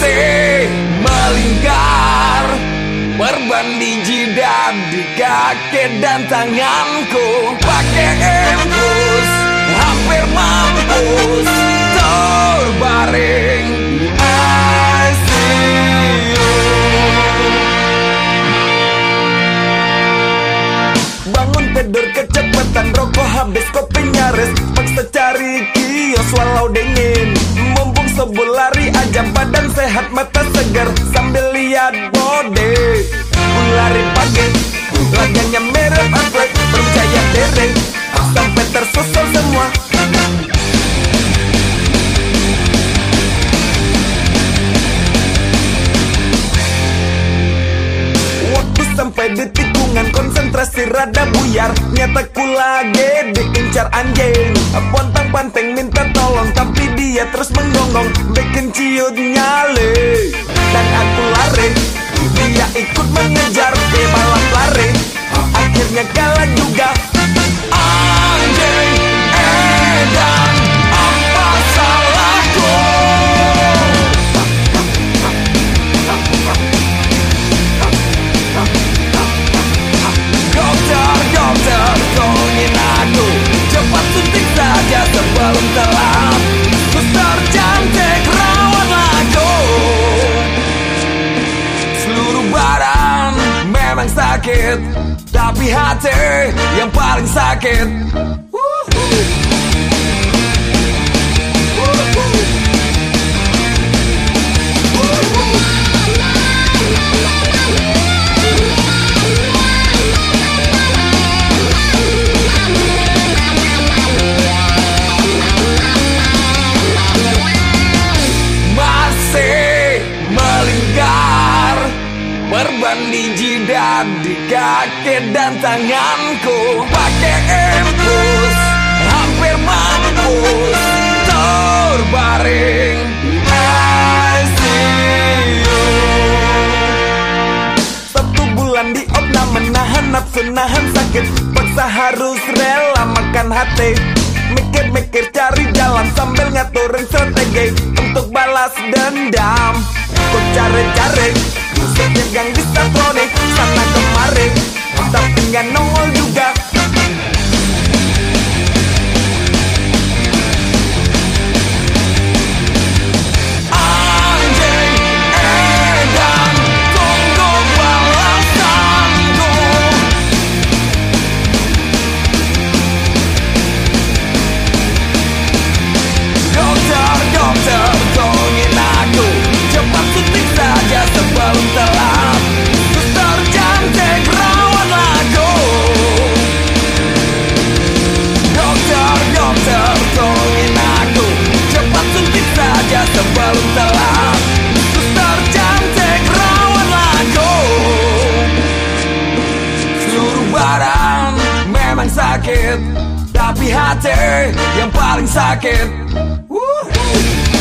Masih melingkar Berbanding jidat di kaki dan tanganku. Pakai infus Hampir mampus Terbaring Bangun kecepatan Rokok habis kopi nyaris. Paksa cari kios walau dingin Mumpung subuh aja badan sehat mata segar sampai di tikungan konsentrasi rada buyar. Nyata ku lagi diincar anjing. Pontang panteng minta tolong Tapi dia terus menggonggong. Bikin ciut nyale Dan aku lari. Dia ikut mengejar Dia balap lari. Akhirnya kalah juga memang sakit Tapi hati yang paling sakit Wuhu. Wuhu. Jidat di kaki dan tanganku. Pakai infus hampir mampus. Terbaring ICU. Satu bulan di opna menahan nafsu nahan sakit. Paksa harus rela makan hati. Mikir-mikir cari jalan sambil ngaturin strategi. Untuk balas dendam Ku cari-cari Setiap gang di Satroni Sana kemari Tapi nggak nongol hati yang paling sakit. Woo.